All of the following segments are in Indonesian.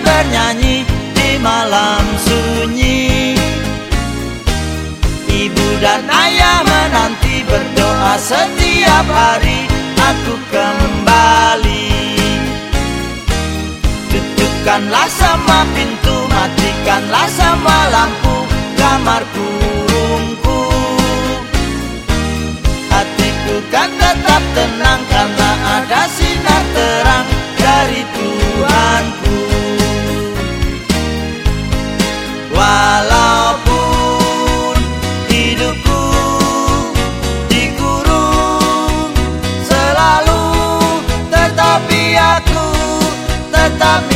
bernyanyi di malam sunyi. Ibu dan ayah menanti berdoa setiap hari aku kembali. Tutupkanlah sama pintu, matikanlah sama lampu la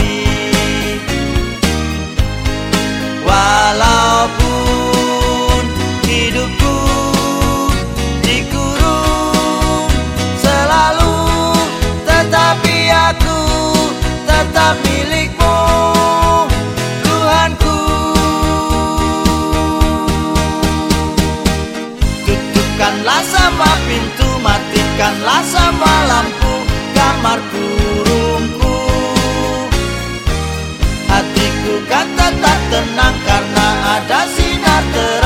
Tutupkanlah sama pintu Matikanlah sama lampu Kamar kurungku Hatiku kan tetap tenang Karena ada sinar terang